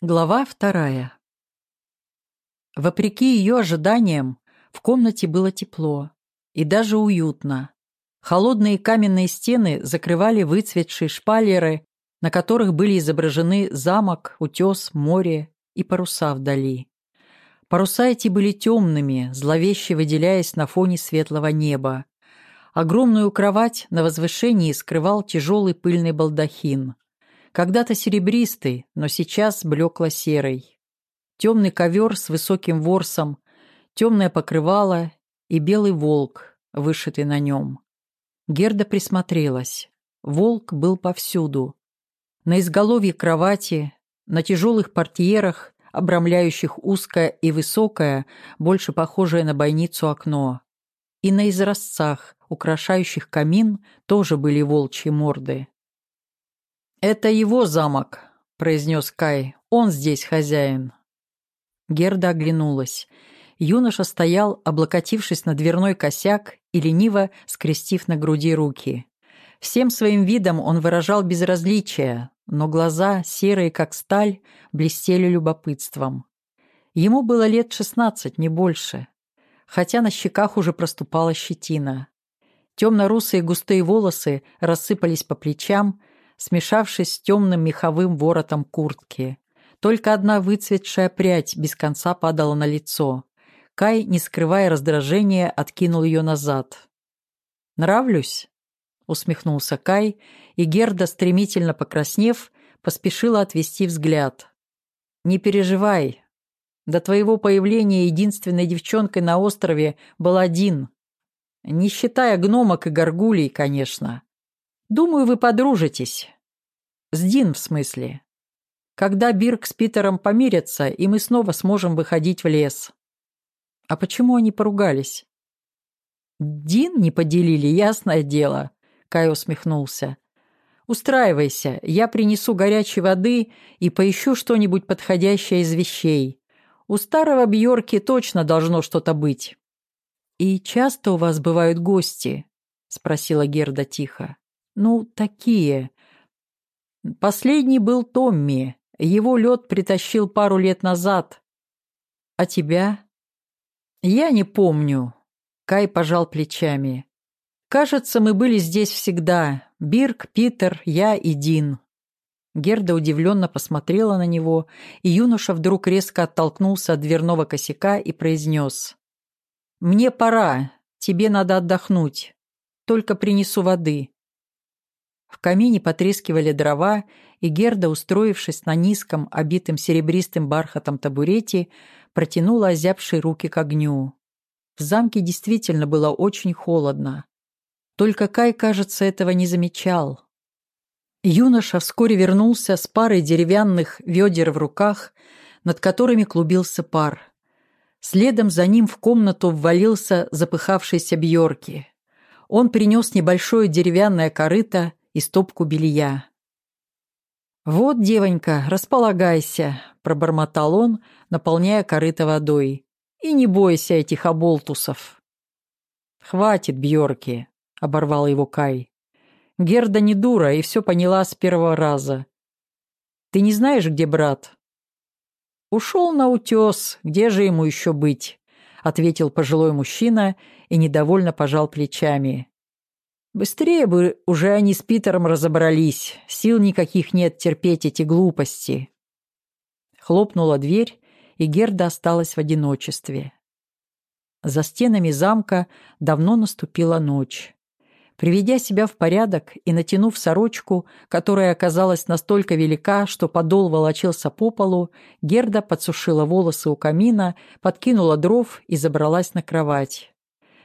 Глава вторая. Вопреки ее ожиданиям, в комнате было тепло и даже уютно. Холодные каменные стены закрывали выцветшие шпалеры, на которых были изображены замок, утес, море и паруса вдали. Паруса эти были темными, зловеще выделяясь на фоне светлого неба. Огромную кровать на возвышении скрывал тяжелый пыльный балдахин – когда-то серебристый, но сейчас блекло-серый. Темный ковер с высоким ворсом, темное покрывало и белый волк, вышитый на нем. Герда присмотрелась. Волк был повсюду. На изголовье кровати, на тяжелых портьерах, обрамляющих узкое и высокое, больше похожее на бойницу окно. И на изразцах, украшающих камин, тоже были волчьи морды. «Это его замок», — произнес Кай. «Он здесь хозяин». Герда оглянулась. Юноша стоял, облокотившись на дверной косяк и лениво скрестив на груди руки. Всем своим видом он выражал безразличие, но глаза, серые как сталь, блестели любопытством. Ему было лет шестнадцать, не больше, хотя на щеках уже проступала щетина. Темно-русые густые волосы рассыпались по плечам, смешавшись с темным меховым воротом куртки. Только одна выцветшая прядь без конца падала на лицо. Кай, не скрывая раздражения, откинул ее назад. «Нравлюсь?» — усмехнулся Кай, и Герда, стремительно покраснев, поспешила отвести взгляд. «Не переживай. До твоего появления единственной девчонкой на острове был один. Не считая гномок и горгулей, конечно. Думаю, вы подружитесь. С Дин, в смысле. Когда Бирк с Питером помирятся, и мы снова сможем выходить в лес. А почему они поругались? Дин не поделили, ясное дело. Кай усмехнулся. Устраивайся, я принесу горячей воды и поищу что-нибудь подходящее из вещей. У старого Бьорки точно должно что-то быть. «И часто у вас бывают гости?» — спросила Герда тихо. Ну, такие. Последний был Томми. Его лед притащил пару лет назад. А тебя? Я не помню. Кай пожал плечами. Кажется, мы были здесь всегда. Бирк, Питер, я и Дин. Герда удивленно посмотрела на него, и юноша вдруг резко оттолкнулся от дверного косяка и произнес. «Мне пора. Тебе надо отдохнуть. Только принесу воды». В камине потрескивали дрова, и Герда, устроившись на низком, обитым серебристым бархатом табурете, протянула озябшие руки к огню. В замке действительно было очень холодно. Только Кай, кажется, этого не замечал. Юноша вскоре вернулся с парой деревянных ведер в руках, над которыми клубился пар. Следом за ним в комнату ввалился запыхавшийся Бьорки. Он принес небольшое деревянное корыто и стопку белья. «Вот, девонька, располагайся», — пробормотал он, наполняя корыто водой. «И не бойся этих оболтусов». «Хватит, Бьорки», — оборвал его Кай. «Герда не дура и все поняла с первого раза. Ты не знаешь, где брат?» «Ушел на утес, где же ему еще быть?» — ответил пожилой мужчина и недовольно пожал плечами. Быстрее бы уже они с Питером разобрались. Сил никаких нет терпеть эти глупости. Хлопнула дверь, и Герда осталась в одиночестве. За стенами замка давно наступила ночь. Приведя себя в порядок и натянув сорочку, которая оказалась настолько велика, что подол волочился по полу, Герда подсушила волосы у камина, подкинула дров и забралась на кровать.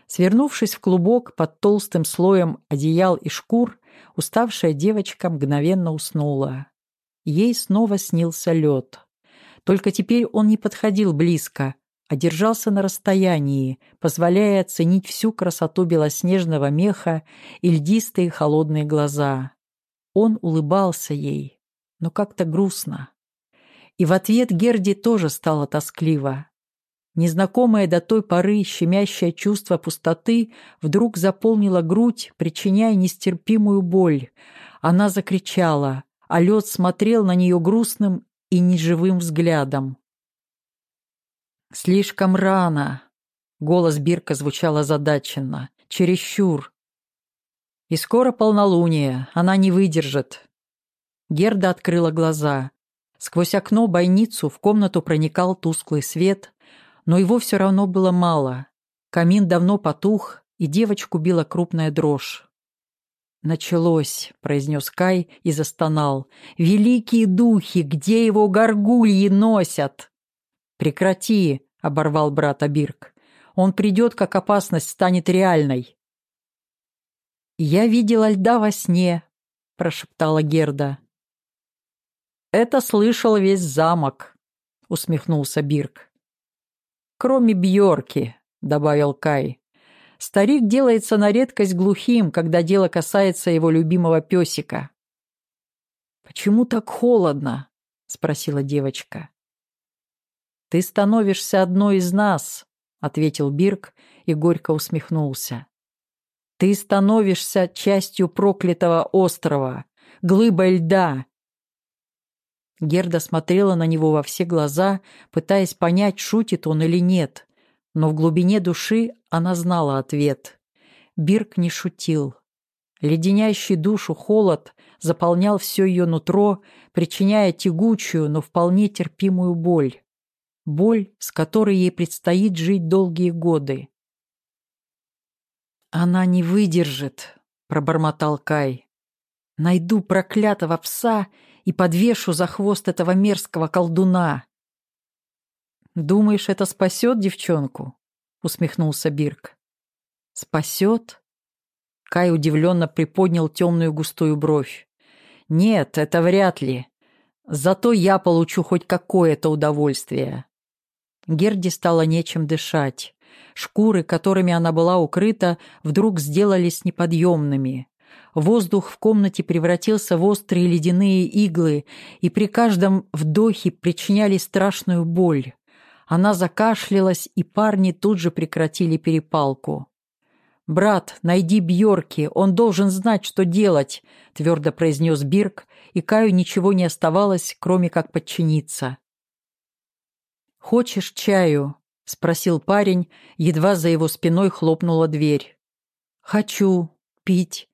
Свернувшись в клубок под толстым слоем одеял и шкур, уставшая девочка мгновенно уснула. Ей снова снился лед. Только теперь он не подходил близко, а держался на расстоянии, позволяя оценить всю красоту белоснежного меха и льдистые холодные глаза. Он улыбался ей, но как-то грустно. И в ответ Герди тоже стало тоскливо. Незнакомое до той поры щемящее чувство пустоты вдруг заполнило грудь, причиняя нестерпимую боль. Она закричала, а лед смотрел на нее грустным и неживым взглядом. «Слишком рано», — голос Бирка звучал озадаченно, — «чересчур». «И скоро полнолуние, она не выдержит». Герда открыла глаза. Сквозь окно бойницу в комнату проникал тусклый свет, но его все равно было мало. Камин давно потух, и девочку била крупная дрожь. «Началось», — произнес Кай и застонал. «Великие духи, где его горгульи носят?» «Прекрати», — оборвал брат Абирк. «Он придет, как опасность станет реальной». «Я видела льда во сне», — прошептала Герда. «Это слышал весь замок», — усмехнулся Бирк. «Кроме Бьорки», — добавил Кай. Старик делается на редкость глухим, когда дело касается его любимого песика. «Почему так холодно?» — спросила девочка. «Ты становишься одной из нас», — ответил Бирк и горько усмехнулся. «Ты становишься частью проклятого острова, глыбой льда». Герда смотрела на него во все глаза, пытаясь понять, шутит он или нет, но в глубине души она знала ответ. Бирк не шутил. Леденящий душу холод заполнял все ее нутро, причиняя тягучую, но вполне терпимую боль. Боль, с которой ей предстоит жить долгие годы. «Она не выдержит», — пробормотал Кай. «Найду проклятого пса и подвешу за хвост этого мерзкого колдуна. «Думаешь, это спасет девчонку?» — усмехнулся Бирк. «Спасет?» Кай удивленно приподнял темную густую бровь. «Нет, это вряд ли. Зато я получу хоть какое-то удовольствие». Герде стало нечем дышать. Шкуры, которыми она была укрыта, вдруг сделались неподъемными. Воздух в комнате превратился в острые ледяные иглы, и при каждом вдохе причиняли страшную боль. Она закашлялась, и парни тут же прекратили перепалку. «Брат, найди Бьорки, он должен знать, что делать», — твердо произнес Бирк, и Каю ничего не оставалось, кроме как подчиниться. «Хочешь чаю?» — спросил парень, едва за его спиной хлопнула дверь. «Хочу. Пить».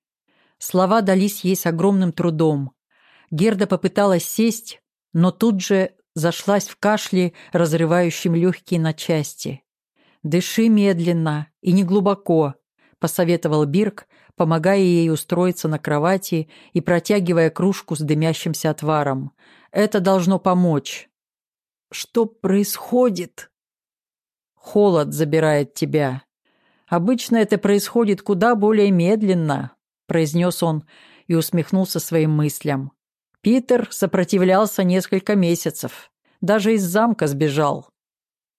Слова дались ей с огромным трудом. Герда попыталась сесть, но тут же зашлась в кашле, разрывающем легкие на части. «Дыши медленно и не глубоко», — посоветовал Бирк, помогая ей устроиться на кровати и протягивая кружку с дымящимся отваром. «Это должно помочь». «Что происходит?» «Холод забирает тебя. Обычно это происходит куда более медленно», — произнес он и усмехнулся своим мыслям. Питер сопротивлялся несколько месяцев. Даже из замка сбежал.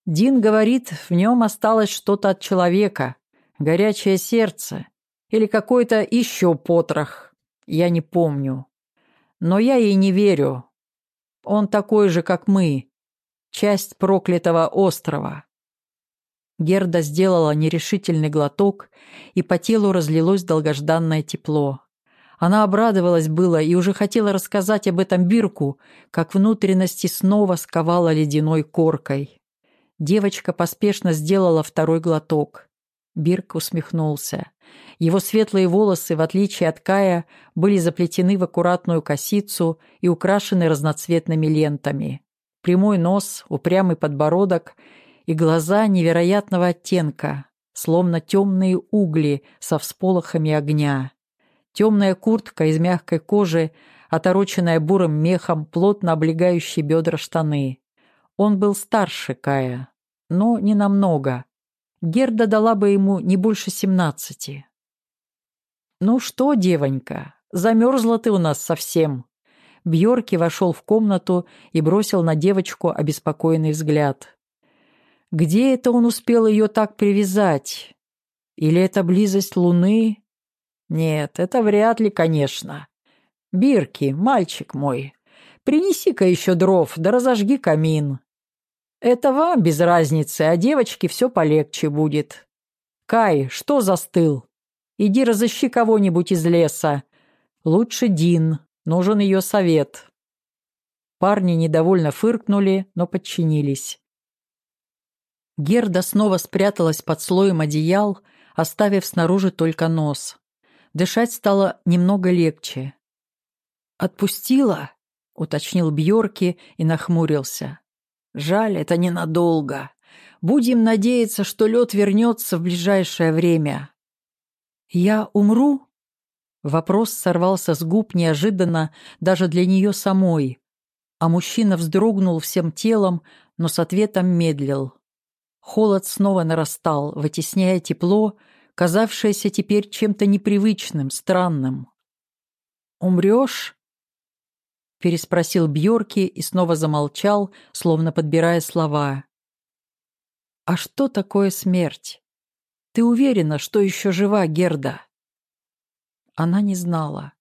Дин говорит, в нем осталось что-то от человека. Горячее сердце. Или какой-то еще потрох. Я не помню. Но я ей не верю. Он такой же, как мы. Часть проклятого острова. Герда сделала нерешительный глоток, и по телу разлилось долгожданное тепло. Она обрадовалась было и уже хотела рассказать об этом Бирку, как внутренности снова сковала ледяной коркой. Девочка поспешно сделала второй глоток. Бирк усмехнулся. Его светлые волосы, в отличие от Кая, были заплетены в аккуратную косицу и украшены разноцветными лентами. Прямой нос, упрямый подбородок и глаза невероятного оттенка, словно темные угли со всполохами огня. Темная куртка из мягкой кожи, отороченная бурым мехом, плотно облегающие бедра штаны. Он был старше Кая, но не намного. Герда дала бы ему не больше семнадцати. «Ну что, девонька, замерзла ты у нас совсем». Бьорки вошел в комнату и бросил на девочку обеспокоенный взгляд. Где это он успел ее так привязать? Или это близость луны? Нет, это вряд ли, конечно. Бирки, мальчик мой, принеси-ка еще дров, да разожги камин. Это вам без разницы, а девочке все полегче будет. Кай, что застыл? Иди разыщи кого-нибудь из леса. Лучше Дин, нужен ее совет. Парни недовольно фыркнули, но подчинились. Герда снова спряталась под слоем одеял, оставив снаружи только нос. Дышать стало немного легче. «Отпустила?» — уточнил Бьорки и нахмурился. «Жаль, это ненадолго. Будем надеяться, что лед вернется в ближайшее время». «Я умру?» Вопрос сорвался с губ неожиданно даже для нее самой, а мужчина вздрогнул всем телом, но с ответом медлил. Холод снова нарастал, вытесняя тепло, казавшееся теперь чем-то непривычным, странным. «Умрешь?» переспросил Бьорки и снова замолчал, словно подбирая слова. «А что такое смерть? Ты уверена, что еще жива Герда?» Она не знала.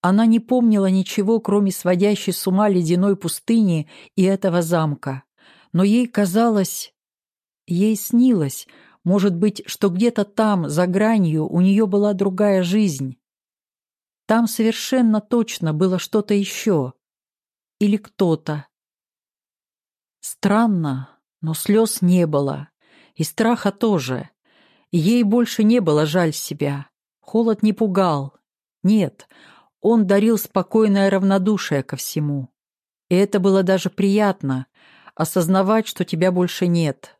Она не помнила ничего, кроме сводящей с ума ледяной пустыни и этого замка. Но ей казалось... Ей снилось, может быть, что где-то там, за гранью, у нее была другая жизнь. Там совершенно точно было что-то еще. Или кто-то. Странно, но слез не было. И страха тоже. Ей больше не было жаль себя. Холод не пугал. Нет, он дарил спокойное равнодушие ко всему. И это было даже приятно — осознавать, что тебя больше нет.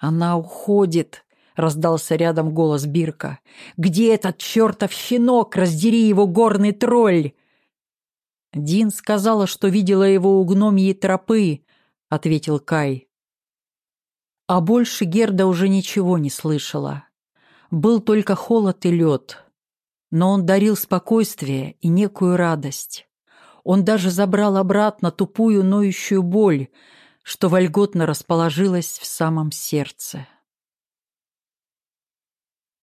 «Она уходит», — раздался рядом голос Бирка. «Где этот чертов щенок? Раздери его, горный тролль!» «Дин сказала, что видела его у гномьей тропы», — ответил Кай. А больше Герда уже ничего не слышала. Был только холод и лед. Но он дарил спокойствие и некую радость. Он даже забрал обратно тупую ноющую боль, что вольготно расположилась в самом сердце.